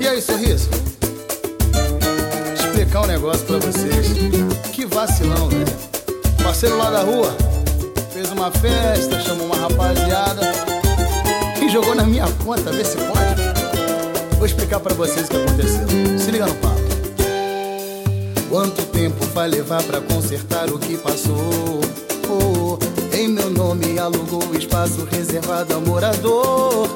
E aí, sorriso? Explicar um negócio pra vocês. Que vacilão, né? Parceiro lá da rua fez uma festa, chamou uma rapaziada e jogou na minha conta, vê se pode. Vou explicar pra vocês o que aconteceu. Se liga no papo. Quanto tempo vai levar pra consertar o que passou? Oh, em meu nome alugou o espaço reservado a morador.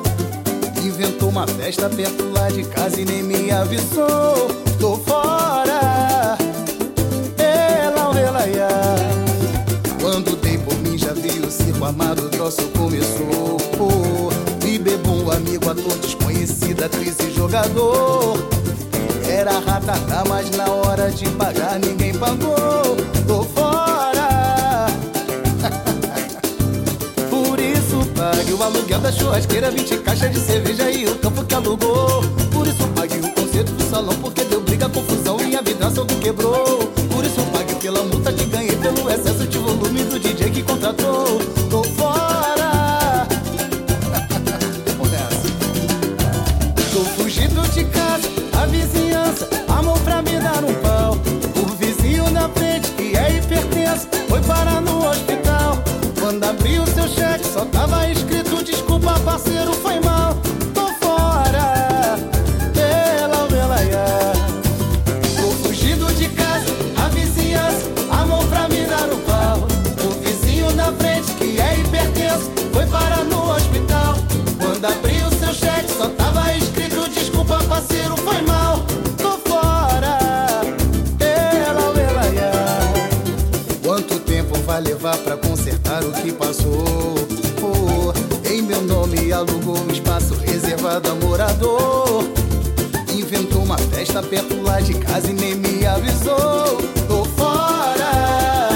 Inventou uma festa perto lá de casa e nem me avisou. Tô fora, ela, ela, ia. Quando dei por mim já vi o circo armado, o troço começou. Oh, me bebo um amigo, ator desconhecido, atriz e jogador. Era ratata, mas na hora de pagar ninguém pagou. Pague o aluguel da churrasqueira, 20 caixas de cerveja e o campo que alugou. Por isso pague o concerto do salão, porque deu briga, confusão e a vidraça que quebrou. Por isso pague pela multa que ganhei pelo excesso de volume do DJ que contratou. Tô fora. Tô fugindo de casa, a vizinhança amou pra me dar um pau. O vizinho da frente, que é hipertenso, foi parar no hospital. Quando abriu seu cheque, só tava Desculpa, parceiro, foi mal. Tô fora, pela velaiá. Tô fugindo de casa, a vizinhança amou pra me dar um pau. O vizinho da frente, que é hipertenso, foi parar no hospital. Quando abriu seu cheque, só tava escrito: Desculpa, parceiro, foi mal. Tô fora, pela velaiá. Quanto tempo vai levar pra consertar o que passou? Em meu nome alugou um espaço reservado a morador. Inventou uma festa perto lá de casa e nem me avisou. Tô fora,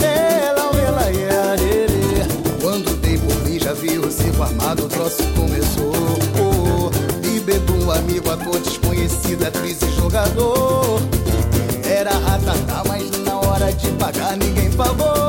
ela, ela, ia, lelê. Quando dei por mim já vi o circo armado, o troço começou. Oh, e bebo um amigo, ator desconhecido, atriz e jogador. Era ratatá, mas na hora de pagar ninguém pagou.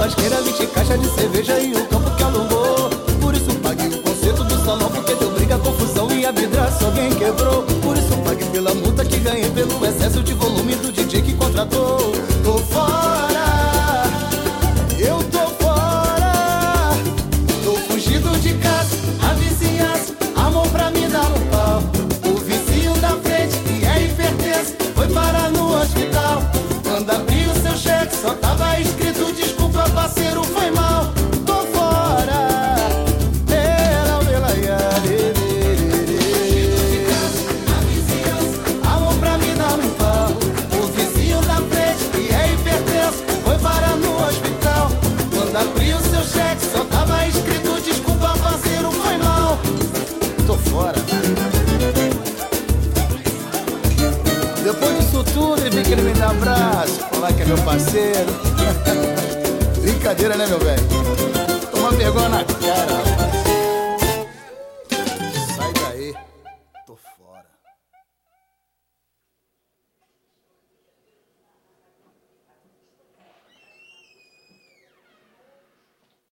Churrasqueira, 20 caixas de cerveja e o campo que alugou. Por isso pague o concerto do salão, porque deu briga, confusão e a vidraça alguém quebrou. Por isso pague pela multa que ganhei pelo excesso de volume do Disso tudo, ele vem querer me dar abraço, falar que é meu parceiro. Brincadeira, né, meu velho? Toma vergonha na.